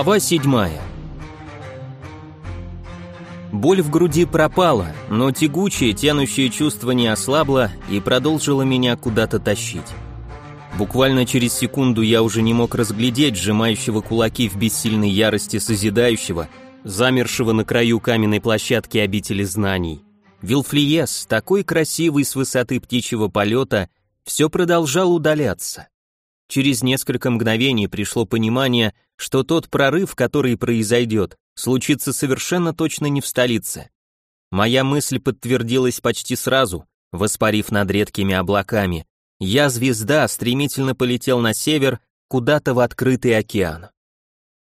Глава седьмая. Боль в груди пропала, но тягучее, тянущее чувство не ослабло и продолжило меня куда-то тащить. Буквально через секунду я уже не мог разглядеть сжимающего кулаки в бессильной ярости созидающего, замершего на краю каменной площадки обители знаний. Вилфлиес, такой красивый с высоты птичьего полета, все продолжал удаляться. Через несколько мгновений пришло понимание, что тот прорыв, который произойдет, случится совершенно точно не в столице. Моя мысль подтвердилась почти сразу, воспарив над редкими облаками. Я, звезда, стремительно полетел на север, куда-то в открытый океан.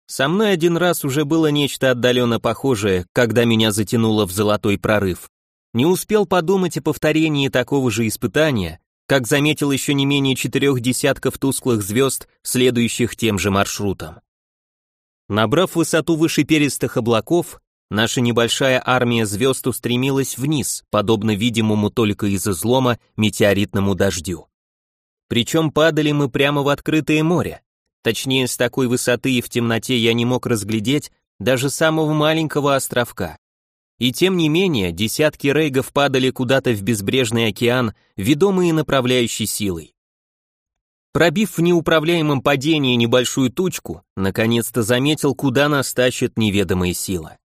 Со мной один раз уже было нечто отдаленно похожее, когда меня затянуло в золотой прорыв. Не успел подумать о повторении такого же испытания, как заметил еще не менее четырех десятков тусклых звезд, следующих тем же маршрутом. Набрав высоту выше перистых облаков, наша небольшая армия звезд устремилась вниз, подобно видимому только из излома метеоритному дождю. Причем падали мы прямо в открытое море. Точнее, с такой высоты и в темноте я не мог разглядеть даже самого маленького островка. И тем не менее, десятки рейгов падали куда-то в безбрежный океан, ведомые направляющей силой. Пробив в неуправляемом падении небольшую тучку, наконец-то заметил, куда нас тащит неведомая сила.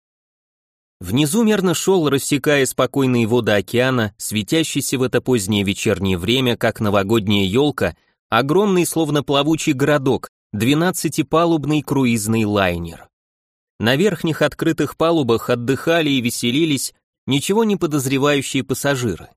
Внизу мерно шел, рассекая спокойные воды океана, светящийся в это позднее вечернее время, как новогодняя елка, огромный, словно плавучий городок, двенадцатипалубный круизный лайнер. На верхних открытых палубах отдыхали и веселились ничего не подозревающие пассажиры.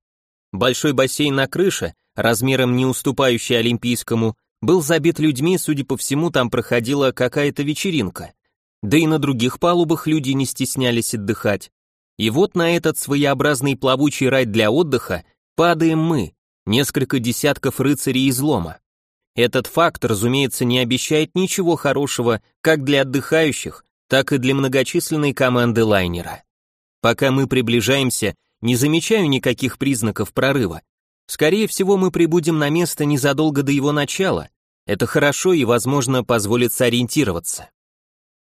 Большой бассейн на крыше, размером не уступающий олимпийскому, был забит людьми, судя по всему, там проходила какая-то вечеринка. Да и на других палубах люди не стеснялись отдыхать. И вот на этот своеобразный плавучий рай для отдыха падаем мы, несколько десятков рыцарей излома. Этот факт, разумеется, не обещает ничего хорошего как для отдыхающих, так и для многочисленной команды лайнера. Пока мы приближаемся, не замечаю никаких признаков прорыва. Скорее всего, мы прибудем на место незадолго до его начала. Это хорошо и, возможно, позволит сориентироваться.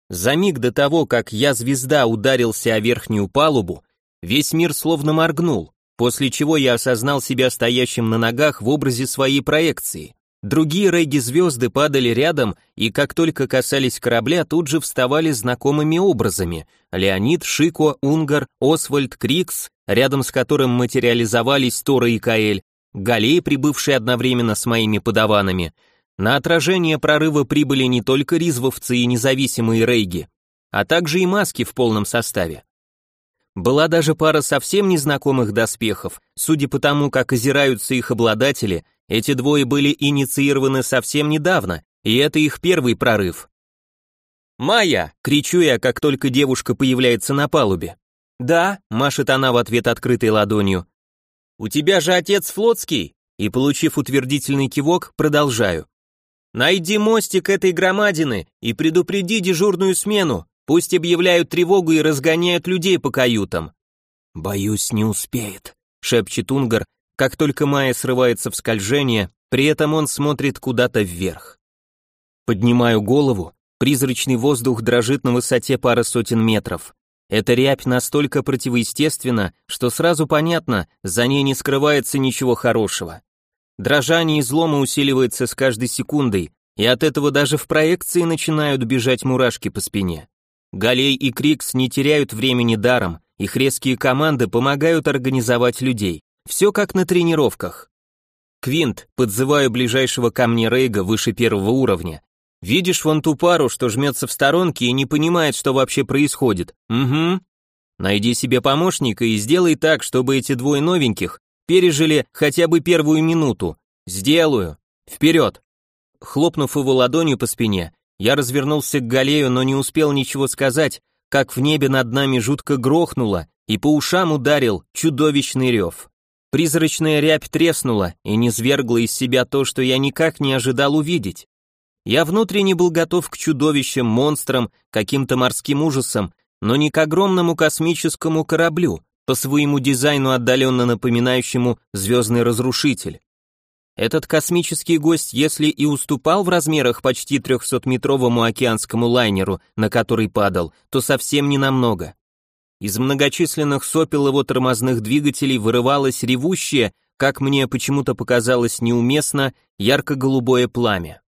За миг до того, как я, звезда, ударился о верхнюю палубу, весь мир словно моргнул, после чего я осознал себя стоящим на ногах в образе своей проекции. Другие рейги-звезды падали рядом, и как только касались корабля, тут же вставали знакомыми образами. Леонид, Шико, Унгар, Освальд, Крикс, рядом с которым материализовались Тора и Каэль, Галей, прибывший одновременно с моими подаванами. На отражение прорыва прибыли не только ризвовцы и независимые рейги, а также и маски в полном составе. Была даже пара совсем незнакомых доспехов, судя по тому, как озираются их обладатели, эти двое были инициированы совсем недавно, и это их первый прорыв. «Майя!» — кричу я, как только девушка появляется на палубе. «Да», — машет она в ответ открытой ладонью. «У тебя же отец флотский?» И, получив утвердительный кивок, продолжаю. «Найди мостик этой громадины и предупреди дежурную смену, пусть объявляют тревогу и разгоняют людей по каютам». «Боюсь, не успеет», — шепчет Унгар, как только Майя срывается в скольжение, при этом он смотрит куда-то вверх. Поднимаю голову, призрачный воздух дрожит на высоте пары сотен метров. Эта рябь настолько противоестественна, что сразу понятно, за ней не скрывается ничего хорошего. Дрожание излома усиливается с каждой секундой, и от этого даже в проекции начинают бежать мурашки по спине. Галей и Крикс не теряют времени даром, их резкие команды помогают организовать людей. Все как на тренировках. Квинт, подзываю ближайшего ко мне Рейга выше первого уровня. Видишь вон ту пару, что жмется в сторонке и не понимает, что вообще происходит. Угу. Найди себе помощника и сделай так, чтобы эти двое новеньких пережили хотя бы первую минуту. Сделаю. Вперед. Хлопнув его ладонью по спине, я развернулся к Галею, но не успел ничего сказать, как в небе над нами жутко грохнуло, и по ушам ударил чудовищный рев. Призрачная рябь треснула и низвергла из себя то, что я никак не ожидал увидеть. Я внутренне был готов к чудовищам, монстрам, каким-то морским ужасам, но не к огромному космическому кораблю, по своему дизайну отдаленно напоминающему звездный разрушитель. Этот космический гость, если и уступал в размерах почти 300-метровому океанскому лайнеру, на который падал, то совсем не намного. Из многочисленных сопел его тормозных двигателей вырывалось ревущее, как мне почему-то показалось неуместно, ярко-голубое пламя.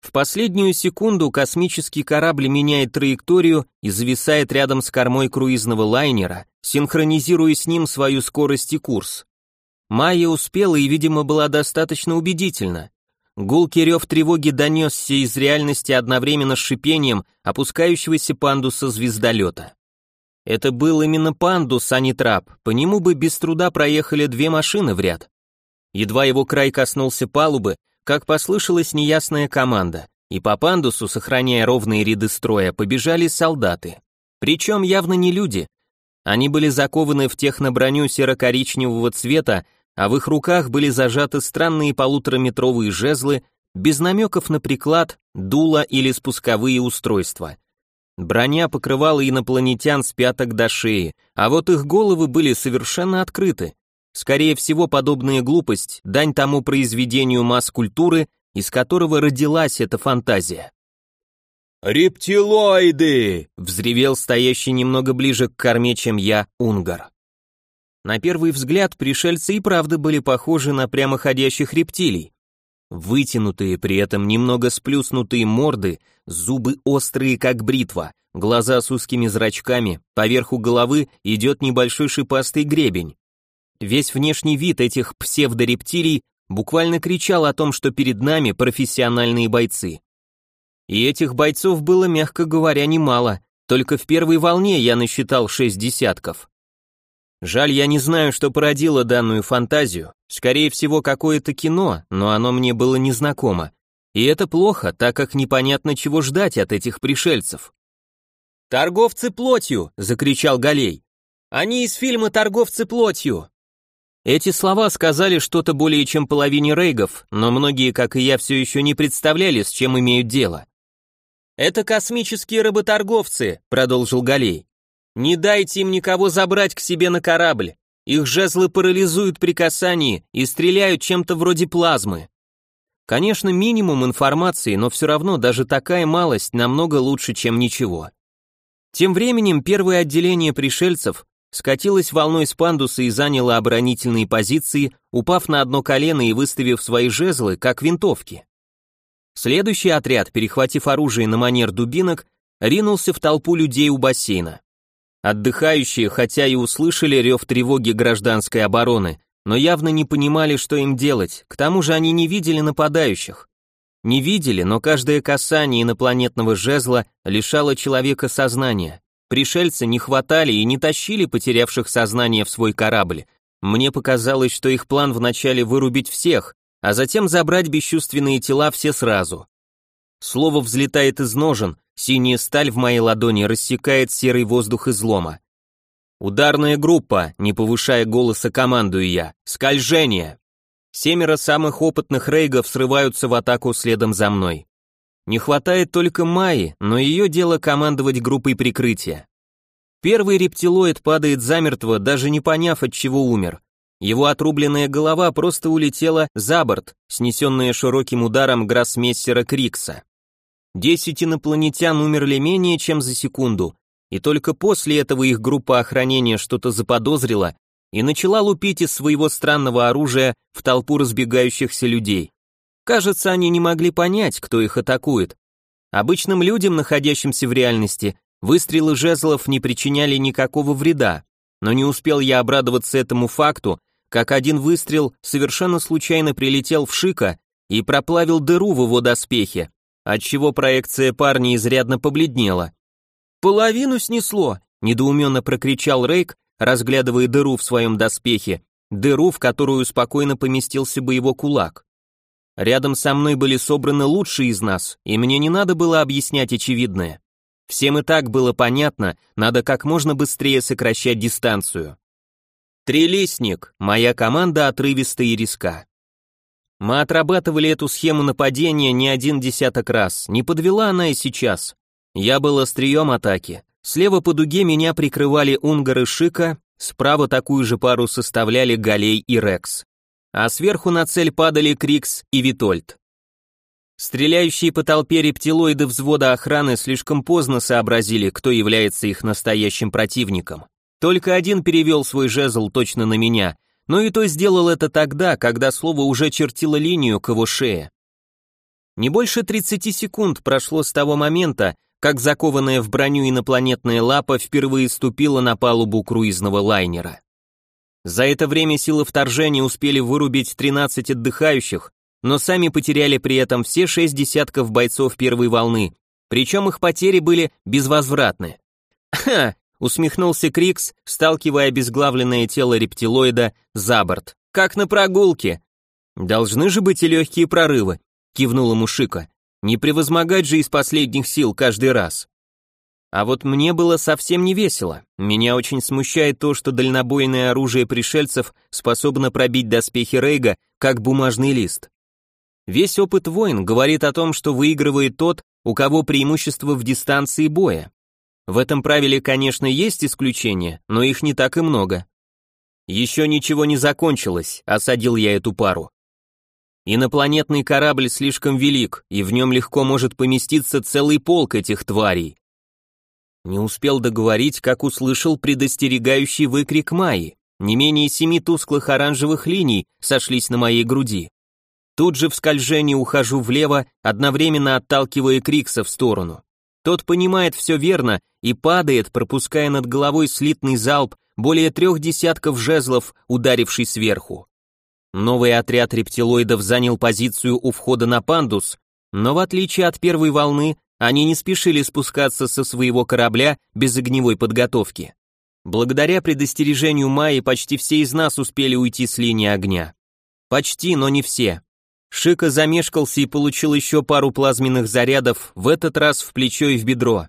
В последнюю секунду космический корабль меняет траекторию и зависает рядом с кормой круизного лайнера, синхронизируя с ним свою скорость и курс. Майя успела и, видимо, была достаточно убедительна. Гулкий рев тревоги донесся из реальности одновременно с шипением опускающегося пандуса звездолета. Это был именно пандус, а не трап, по нему бы без труда проехали две машины в ряд. Едва его край коснулся палубы, как послышалась неясная команда, и по пандусу, сохраняя ровные ряды строя, побежали солдаты. Причем явно не люди. Они были закованы в техноброню серо-коричневого цвета, а в их руках были зажаты странные полутораметровые жезлы, без намеков на приклад, дуло или спусковые устройства. Броня покрывала инопланетян с пяток до шеи, а вот их головы были совершенно открыты. Скорее всего, подобная глупость – дань тому произведению масс-культуры, из которого родилась эта фантазия. «Рептилоиды!» – взревел стоящий немного ближе к корме, чем я, Унгар. На первый взгляд пришельцы и правда были похожи на прямоходящих рептилий. Вытянутые, при этом немного сплюснутые морды, зубы острые, как бритва, глаза с узкими зрачками, поверху головы идет небольшой шипастый гребень. Весь внешний вид этих псевдорептилий буквально кричал о том, что перед нами профессиональные бойцы. И этих бойцов было, мягко говоря, немало, только в первой волне я насчитал шесть десятков. Жаль, я не знаю, что породило данную фантазию. Скорее всего, какое-то кино, но оно мне было незнакомо. И это плохо, так как непонятно, чего ждать от этих пришельцев. «Торговцы плотью!» — закричал Галей. «Они из фильма «Торговцы плотью». Эти слова сказали что-то более чем половине рейгов, но многие, как и я, все еще не представляли, с чем имеют дело. «Это космические работорговцы», — продолжил Галей. Не дайте им никого забрать к себе на корабль. Их жезлы парализуют при касании и стреляют чем-то вроде плазмы. Конечно, минимум информации, но все равно даже такая малость намного лучше, чем ничего. Тем временем первое отделение пришельцев скатилось волной с пандуса и заняло оборонительные позиции, упав на одно колено и выставив свои жезлы, как винтовки. Следующий отряд, перехватив оружие на манер дубинок, ринулся в толпу людей у бассейна. Отдыхающие, хотя и услышали рев тревоги гражданской обороны, но явно не понимали, что им делать, к тому же они не видели нападающих. Не видели, но каждое касание инопланетного жезла лишало человека сознания. Пришельцы не хватали и не тащили потерявших сознание в свой корабль. Мне показалось, что их план вначале вырубить всех, а затем забрать бесчувственные тела все сразу. Слово взлетает из ножен, Синяя сталь в моей ладони рассекает серый воздух излома. Ударная группа, не повышая голоса, командую я. Скольжение. Семеро самых опытных рейгов срываются в атаку следом за мной. Не хватает только Майи, но ее дело командовать группой прикрытия. Первый рептилоид падает замертво, даже не поняв, от чего умер. Его отрубленная голова просто улетела за борт, снесенная широким ударом гроссмейстера Крикса. Десять инопланетян умерли менее чем за секунду, и только после этого их группа охранения что-то заподозрила и начала лупить из своего странного оружия в толпу разбегающихся людей. Кажется, они не могли понять, кто их атакует. Обычным людям, находящимся в реальности, выстрелы жезлов не причиняли никакого вреда, но не успел я обрадоваться этому факту, как один выстрел совершенно случайно прилетел в Шика и проплавил дыру в его доспехе, отчего проекция парня изрядно побледнела. «Половину снесло!» — недоуменно прокричал Рейк, разглядывая дыру в своем доспехе, дыру, в которую спокойно поместился бы его кулак. Рядом со мной были собраны лучшие из нас, и мне не надо было объяснять очевидное. Всем и так было понятно, надо как можно быстрее сокращать дистанцию. Трилистник, моя команда отрывиста и риска. Мы отрабатывали эту схему нападения не один десяток раз, не подвела она и сейчас. Я был острием атаки. Слева по дуге меня прикрывали Унгар и Шика, справа такую же пару составляли Галей и Рекс. а сверху на цель падали Крикс и Витольд. Стреляющие по толпе рептилоиды взвода охраны слишком поздно сообразили, кто является их настоящим противником. Только один перевел свой жезл точно на меня, но и то сделал это тогда, когда слово уже чертило линию к его шее. Не больше 30 секунд прошло с того момента, как закованная в броню инопланетная лапа впервые ступила на палубу круизного лайнера. За это время силы вторжения успели вырубить 13 отдыхающих, но сами потеряли при этом все шесть десятков бойцов первой волны, причем их потери были безвозвратны. «Ха!» — усмехнулся Крикс, сталкивая обезглавленное тело рептилоида за борт. «Как на прогулке!» «Должны же быть и легкие прорывы», — кивнула Мушика. «Не превозмогать же из последних сил каждый раз». А вот мне было совсем не весело. Меня очень смущает то, что дальнобойное оружие пришельцев способно пробить доспехи Рейга, как бумажный лист. Весь опыт войн говорит о том, что выигрывает тот, у кого преимущество в дистанции боя. В этом правиле, конечно, есть исключения, но их не так и много. Еще ничего не закончилось, осадил я эту пару. Инопланетный корабль слишком велик, и в нем легко может поместиться целый полк этих тварей. Не успел договорить, как услышал предостерегающий выкрик Майи. Не менее семи тусклых оранжевых линий сошлись на моей груди. Тут же в скольжении ухожу влево, одновременно отталкивая Крикса в сторону. Тот понимает все верно и падает, пропуская над головой слитный залп более трех десятков жезлов, ударивший сверху. Новый отряд рептилоидов занял позицию у входа на пандус, но в отличие от первой волны, они не спешили спускаться со своего корабля без огневой подготовки. Благодаря предостережению Майи почти все из нас успели уйти с линии огня. Почти, но не все. Шика замешкался и получил еще пару плазменных зарядов, в этот раз в плечо и в бедро.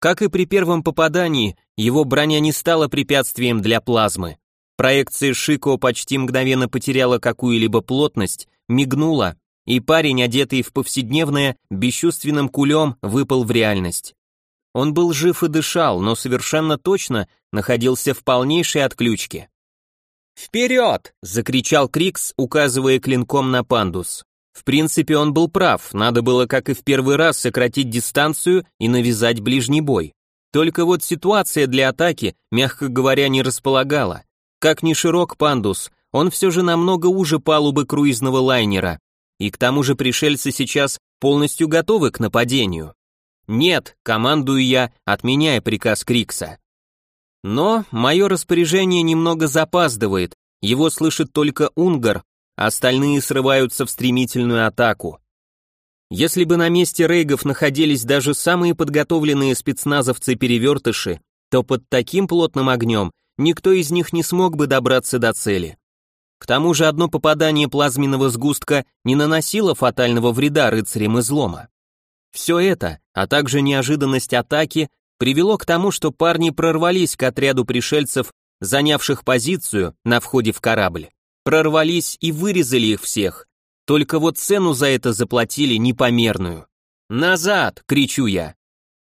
Как и при первом попадании, его броня не стала препятствием для плазмы. Проекция Шико почти мгновенно потеряла какую-либо плотность, мигнула, и парень, одетый в повседневное, бесчувственным кулем, выпал в реальность. Он был жив и дышал, но совершенно точно находился в полнейшей отключке. «Вперед!» — закричал Крикс, указывая клинком на пандус. В принципе, он был прав, надо было, как и в первый раз, сократить дистанцию и навязать ближний бой. Только вот ситуация для атаки, мягко говоря, не располагала. Как ни широк пандус, он все же намного уже палубы круизного лайнера. И к тому же пришельцы сейчас полностью готовы к нападению. «Нет», — командую я, отменяя приказ Крикса. Но мое распоряжение немного запаздывает, его слышит только Унгар, остальные срываются в стремительную атаку. Если бы на месте рейгов находились даже самые подготовленные спецназовцы-перевертыши, то под таким плотным огнем никто из них не смог бы добраться до цели. К тому же одно попадание плазменного сгустка не наносило фатального вреда рыцарям излома. Все это, а также неожиданность атаки, привело к тому, что парни прорвались к отряду пришельцев, занявших позицию на входе в корабль. Прорвались и вырезали их всех. Только вот цену за это заплатили непомерную. «Назад!» — кричу я.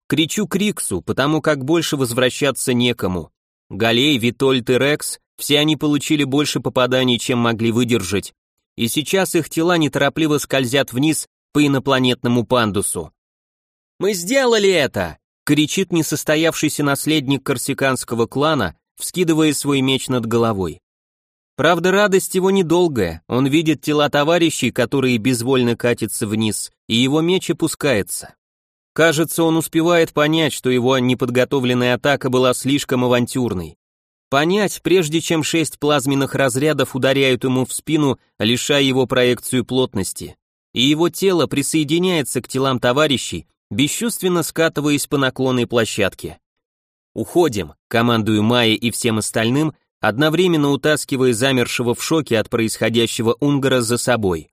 Кричу Криксу, потому как больше возвращаться некому. Галей, Витольд и Рекс, все они получили больше попаданий, чем могли выдержать. И сейчас их тела неторопливо скользят вниз по инопланетному пандусу. «Мы сделали это!» Кричит несостоявшийся наследник корсиканского клана, вскидывая свой меч над головой. Правда, радость его недолгая, он видит тела товарищей, которые безвольно катятся вниз, и его меч опускается. Кажется, он успевает понять, что его неподготовленная атака была слишком авантюрной. Понять, прежде чем шесть плазменных разрядов ударяют ему в спину, лишая его проекцию плотности. И его тело присоединяется к телам товарищей, бесчувственно скатываясь по наклонной площадке. «Уходим», — командую Майе и всем остальным, одновременно утаскивая замершего в шоке от происходящего Унгара за собой.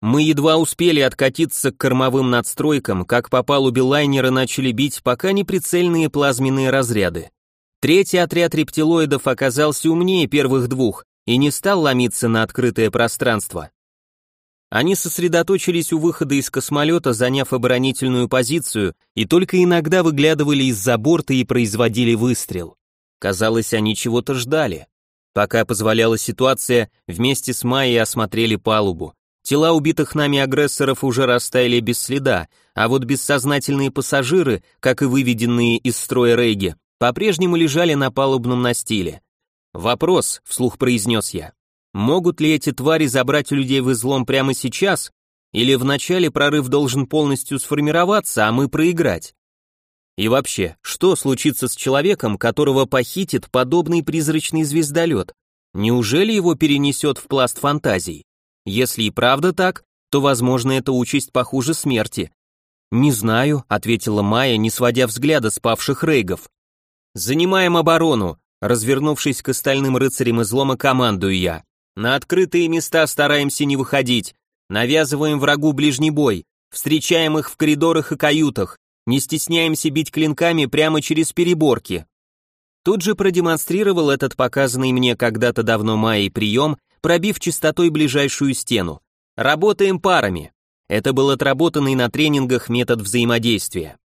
Мы едва успели откатиться к кормовым надстройкам, как по палубе лайнера начали бить пока неприцельные плазменные разряды. Третий отряд рептилоидов оказался умнее первых двух и не стал ломиться на открытое пространство. Они сосредоточились у выхода из космолета, заняв оборонительную позицию, и только иногда выглядывали из-за борта и производили выстрел. Казалось, они чего-то ждали. Пока позволяла ситуация, вместе с Майей осмотрели палубу. Тела убитых нами агрессоров уже растаяли без следа, а вот бессознательные пассажиры, как и выведенные из строя рейги, по-прежнему лежали на палубном настиле. «Вопрос», — вслух произнес я. «Могут ли эти твари забрать людей в излом прямо сейчас? Или вначале прорыв должен полностью сформироваться, а мы проиграть?» И вообще, что случится с человеком, которого похитит подобный призрачный звездолет? Неужели его перенесет в пласт фантазий? Если и правда так, то, возможно, это участь похуже смерти. «Не знаю», — ответила Майя, не сводя взгляда с павших рейгов. «Занимаем оборону», — развернувшись к остальным рыцарям излома, командую я. «На открытые места стараемся не выходить. Навязываем врагу ближний бой. Встречаем их в коридорах и каютах. Не стесняемся бить клинками прямо через переборки». Тут же продемонстрировал этот показанный мне когда-то давно Майей прием, пробив частотой ближайшую стену. Работаем парами. Это был отработанный на тренингах метод взаимодействия.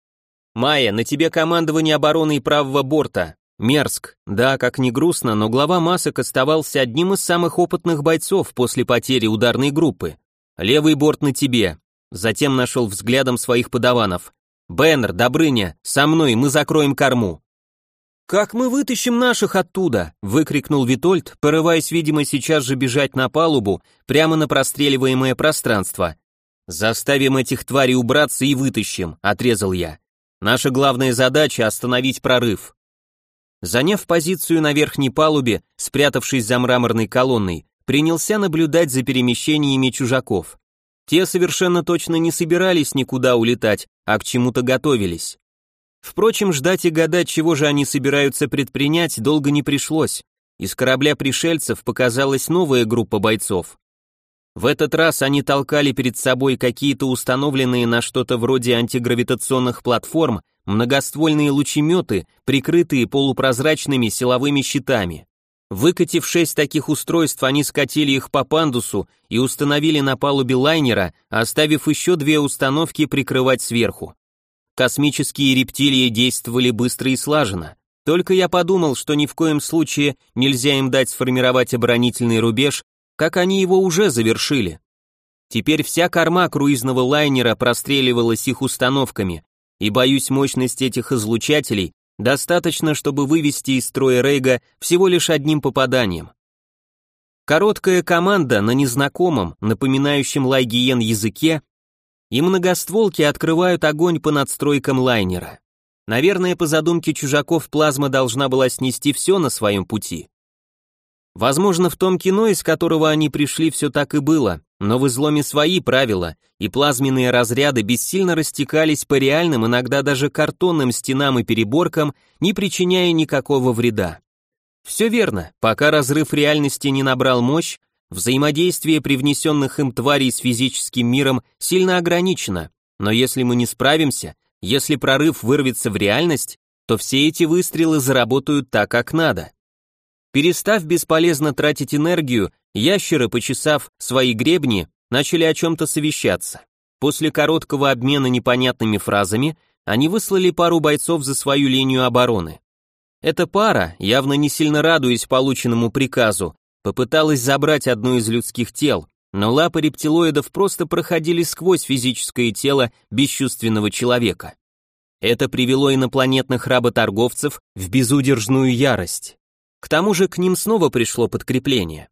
Майя, на тебе командование обороны правого борта. Мерзк. Да, как ни грустно, но глава масок оставался одним из самых опытных бойцов после потери ударной группы. Левый борт на тебе. Затем нашел взглядом своих подаванов. Беннер, Добрыня, со мной мы закроем корму. «Как мы вытащим наших оттуда?» — выкрикнул Витольд, порываясь, видимо, сейчас же бежать на палубу, прямо на простреливаемое пространство. «Заставим этих тварей убраться и вытащим», — отрезал я. Наша главная задача — остановить прорыв. Заняв позицию на верхней палубе, спрятавшись за мраморной колонной, принялся наблюдать за перемещениями чужаков. Те совершенно точно не собирались никуда улетать, а к чему-то готовились. Впрочем, ждать и гадать, чего же они собираются предпринять, долго не пришлось. Из корабля пришельцев показалась новая группа бойцов. В этот раз они толкали перед собой какие-то установленные на что-то вроде антигравитационных платформ многоствольные лучеметы, прикрытые полупрозрачными силовыми щитами. Выкатив шесть таких устройств, они скатили их по пандусу и установили на палубе лайнера, оставив еще две установки прикрывать сверху. Космические рептилии действовали быстро и слаженно. Только я подумал, что ни в коем случае нельзя им дать сформировать оборонительный рубеж как они его уже завершили. Теперь вся корма круизного лайнера простреливалась их установками, и, боюсь, мощность этих излучателей достаточно, чтобы вывести из строя Рейга всего лишь одним попаданием. Короткая команда на незнакомом, напоминающем лайгиен языке, и многостволки открывают огонь по надстройкам лайнера. Наверное, по задумке чужаков плазма должна была снести все на своем пути. Возможно, в том кино, из которого они пришли, все так и было, но в изломе свои правила, и плазменные разряды бессильно растекались по реальным, иногда даже картонным стенам и переборкам, не причиняя никакого вреда. Все верно, пока разрыв реальности не набрал мощь, взаимодействие привнесенных им тварей с физическим миром сильно ограничено, но если мы не справимся, если прорыв вырвется в реальность, то все эти выстрелы заработают так, как надо. Перестав бесполезно тратить энергию, ящеры, почесав свои гребни, начали о чем-то совещаться. После короткого обмена непонятными фразами, они выслали пару бойцов за свою линию обороны. Эта пара, явно не сильно радуясь полученному приказу, попыталась забрать одно из людских тел, но лапы рептилоидов просто проходили сквозь физическое тело бесчувственного человека. Это привело инопланетных работорговцев в безудержную ярость. К тому же к ним снова пришло подкрепление.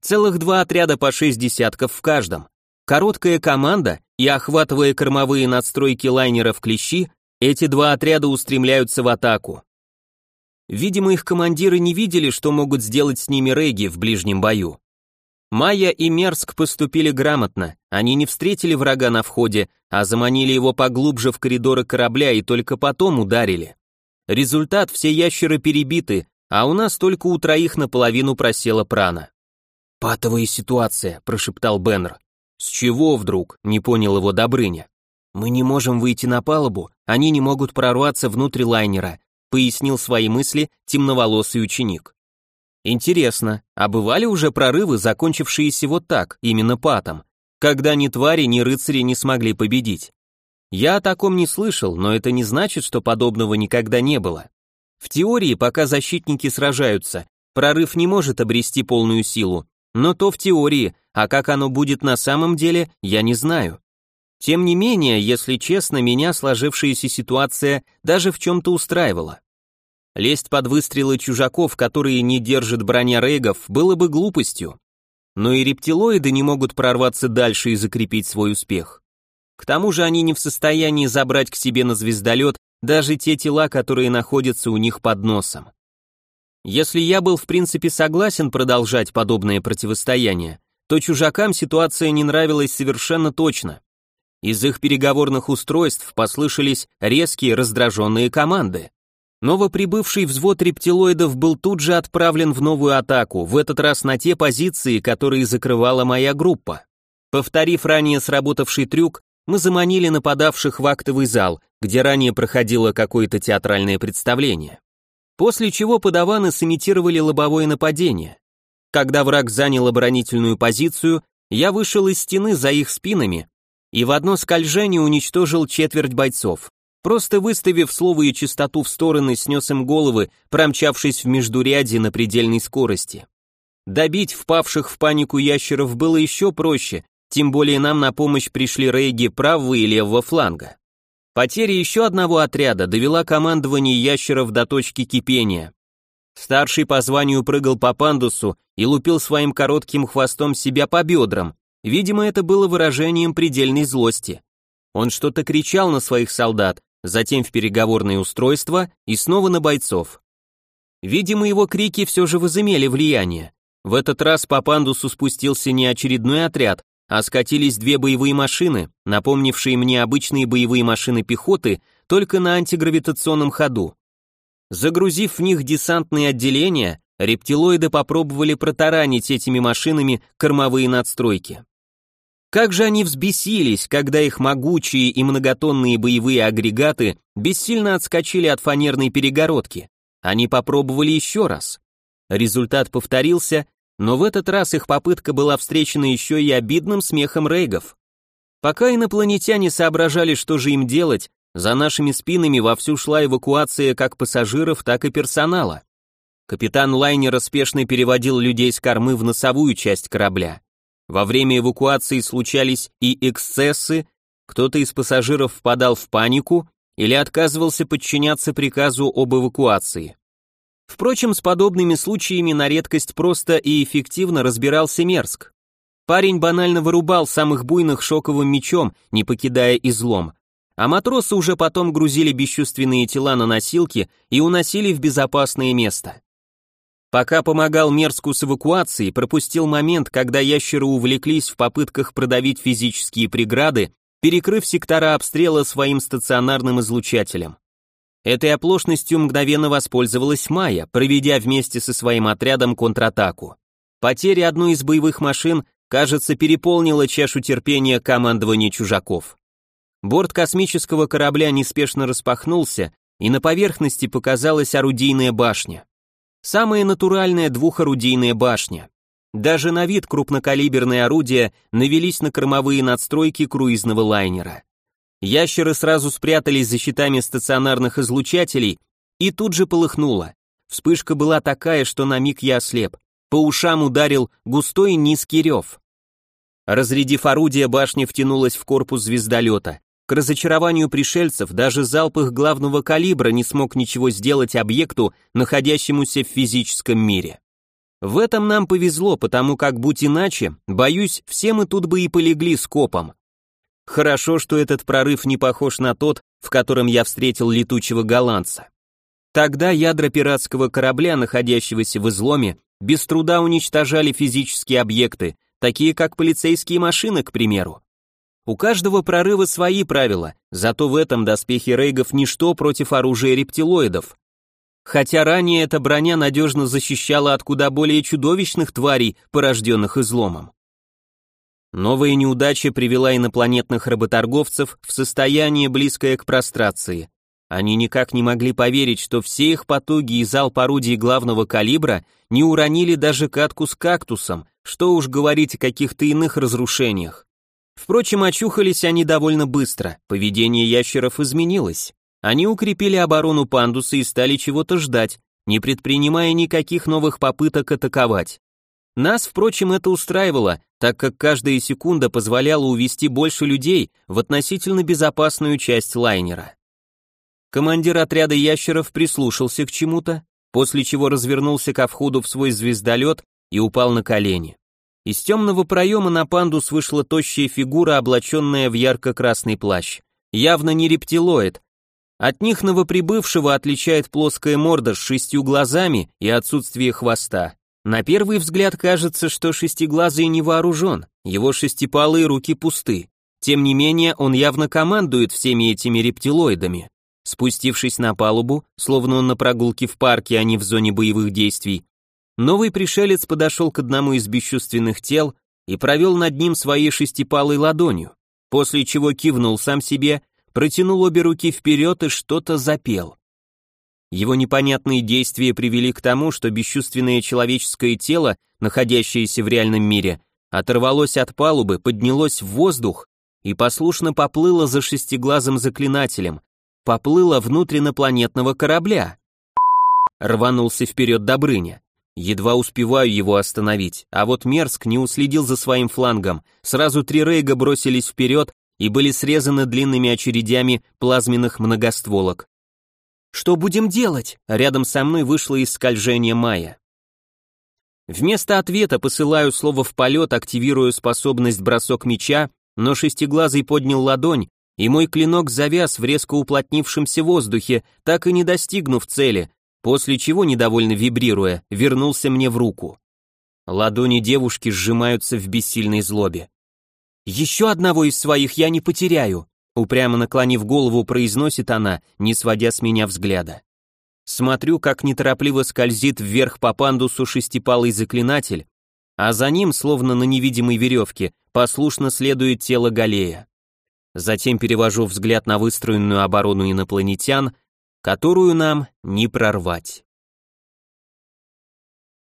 Целых два отряда по шесть десятков в каждом. Короткая команда, и охватывая кормовые надстройки лайнера в клещи, эти два отряда устремляются в атаку. Видимо, их командиры не видели, что могут сделать с ними Реги в ближнем бою. Майя и Мерск поступили грамотно, они не встретили врага на входе, а заманили его поглубже в коридоры корабля и только потом ударили. Результат – все ящеры перебиты, а у нас только у троих наполовину просела прана. «Патовая ситуация», — прошептал Беннер. «С чего вдруг?» — не понял его Добрыня. «Мы не можем выйти на палубу, они не могут прорваться внутрь лайнера», — пояснил свои мысли темноволосый ученик. «Интересно, а бывали уже прорывы, закончившиеся вот так, именно патом, когда ни твари, ни рыцари не смогли победить? Я о таком не слышал, но это не значит, что подобного никогда не было. В теории, пока защитники сражаются, Прорыв не может обрести полную силу, но то в теории, а как оно будет на самом деле, я не знаю. Тем не менее, если честно, меня сложившаяся ситуация даже в чем-то устраивала. Лезть под выстрелы чужаков, которые не держат броня рейгов, было бы глупостью. Но и рептилоиды не могут прорваться дальше и закрепить свой успех. К тому же они не в состоянии забрать к себе на звездолет даже те тела, которые находятся у них под носом. Если я был в принципе согласен продолжать подобное противостояние, то чужакам ситуация не нравилась совершенно точно. Из их переговорных устройств послышались резкие раздраженные команды. Новоприбывший взвод рептилоидов был тут же отправлен в новую атаку, в этот раз на те позиции, которые закрывала моя группа. Повторив ранее сработавший трюк, мы заманили нападавших в актовый зал, где ранее проходило какое-то театральное представление. После чего подаваны сымитировали лобовое нападение. Когда враг занял оборонительную позицию, я вышел из стены за их спинами и в одно скольжение уничтожил четверть бойцов. Просто выставив слово и частоту в стороны, снес им головы, промчавшись в междуряде на предельной скорости. Добить впавших в панику ящеров было еще проще, тем более нам на помощь пришли рейги правого и левого фланга. Потеря еще одного отряда довела командование ящеров до точки кипения. Старший по званию прыгал по пандусу и лупил своим коротким хвостом себя по бедрам. Видимо, это было выражением предельной злости. Он что-то кричал на своих солдат, затем в переговорное устройство и снова на бойцов. Видимо, его крики все же возымели влияние. В этот раз по пандусу спустился не очередной отряд, а скатились две боевые машины, напомнившие мне обычные боевые машины пехоты, только на антигравитационном ходу. Загрузив в них десантные отделения, рептилоиды попробовали протаранить этими машинами кормовые надстройки. Как же они взбесились, когда их могучие и многотонные боевые агрегаты бессильно отскочили от фанерной перегородки. Они попробовали еще раз. Результат повторился, но в этот раз их попытка была встречена еще и обидным смехом рейгов. Пока инопланетяне соображали, что же им делать, за нашими спинами вовсю шла эвакуация как пассажиров, так и персонала. Капитан лайнера спешно переводил людей с кормы в носовую часть корабля. Во время эвакуации случались и эксцессы, кто-то из пассажиров впадал в панику или отказывался подчиняться приказу об эвакуации. Впрочем, с подобными случаями на редкость просто и эффективно разбирался Мерск. Парень банально вырубал самых буйных шоковым мечом, не покидая излом, а матросы уже потом грузили бесчувственные тела на носилки и уносили в безопасное место. Пока помогал Мерску с эвакуацией, пропустил момент, когда ящеры увлеклись в попытках продавить физические преграды, перекрыв сектора обстрела своим стационарным излучателем. Этой оплошностью мгновенно воспользовалась Майя, проведя вместе со своим отрядом контратаку. Потеря одной из боевых машин, кажется, переполнила чашу терпения командования чужаков. Борт космического корабля неспешно распахнулся, и на поверхности показалась орудийная башня. Самая натуральная двухорудийная башня. Даже на вид крупнокалиберные орудия навелись на кормовые надстройки круизного лайнера. Ящеры сразу спрятались за щитами стационарных излучателей, и тут же полыхнуло. Вспышка была такая, что на миг я ослеп. По ушам ударил густой низкий рев. Разрядив орудие, башня втянулась в корпус звездолета. К разочарованию пришельцев даже залп их главного калибра не смог ничего сделать объекту, находящемуся в физическом мире. В этом нам повезло, потому как, будь иначе, боюсь, все мы тут бы и полегли скопом. Хорошо, что этот прорыв не похож на тот, в котором я встретил летучего голландца. Тогда ядра пиратского корабля, находящегося в изломе, без труда уничтожали физические объекты, такие как полицейские машины, к примеру. У каждого прорыва свои правила, зато в этом доспехи рейгов ничто против оружия рептилоидов. Хотя ранее эта броня надежно защищала от куда более чудовищных тварей, порожденных изломом. Новая неудача привела инопланетных работорговцев в состояние, близкое к прострации. Они никак не могли поверить, что все их потуги и залп орудий главного калибра не уронили даже катку с кактусом, что уж говорить о каких-то иных разрушениях. Впрочем, очухались они довольно быстро, поведение ящеров изменилось. Они укрепили оборону пандуса и стали чего-то ждать, не предпринимая никаких новых попыток атаковать. Нас, впрочем, это устраивало, так как каждая секунда позволяла увести больше людей в относительно безопасную часть лайнера. Командир отряда ящеров прислушался к чему-то, после чего развернулся ко входу в свой звездолет и упал на колени. Из темного проема на пандус вышла тощая фигура, облаченная в ярко-красный плащ. Явно не рептилоид. От них новоприбывшего отличает плоская морда с шестью глазами и отсутствие хвоста. На первый взгляд кажется, что шестиглазый не вооружен, его шестипалые руки пусты. Тем не менее, он явно командует всеми этими рептилоидами. Спустившись на палубу, словно он на прогулке в парке, а не в зоне боевых действий, новый пришелец подошел к одному из бесчувственных тел и провел над ним своей шестипалой ладонью, после чего кивнул сам себе, протянул обе руки вперед и что-то запел. Его непонятные действия привели к тому, что бесчувственное человеческое тело, находящееся в реальном мире, оторвалось от палубы, поднялось в воздух и послушно поплыло за шестиглазым заклинателем, поплыла внутрь инопланетного корабля. Рванулся вперед Добрыня. Едва успеваю его остановить, а вот Мерск не уследил за своим флангом. Сразу три рейга бросились вперед и были срезаны длинными очередями плазменных многостволок. «Что будем делать?» Рядом со мной вышло из скольжения Майя. Вместо ответа посылаю слово в полет, активирую способность бросок меча, но шестиглазый поднял ладонь, и мой клинок завяз в резко уплотнившемся воздухе, так и не достигнув цели, после чего, недовольно вибрируя, вернулся мне в руку. Ладони девушки сжимаются в бессильной злобе. «Еще одного из своих я не потеряю», упрямо наклонив голову, произносит она, не сводя с меня взгляда. Смотрю, как неторопливо скользит вверх по пандусу шестипалый заклинатель, а за ним, словно на невидимой веревке, послушно следует тело Галея. Затем перевожу взгляд на выстроенную оборону инопланетян, которую нам не прорвать.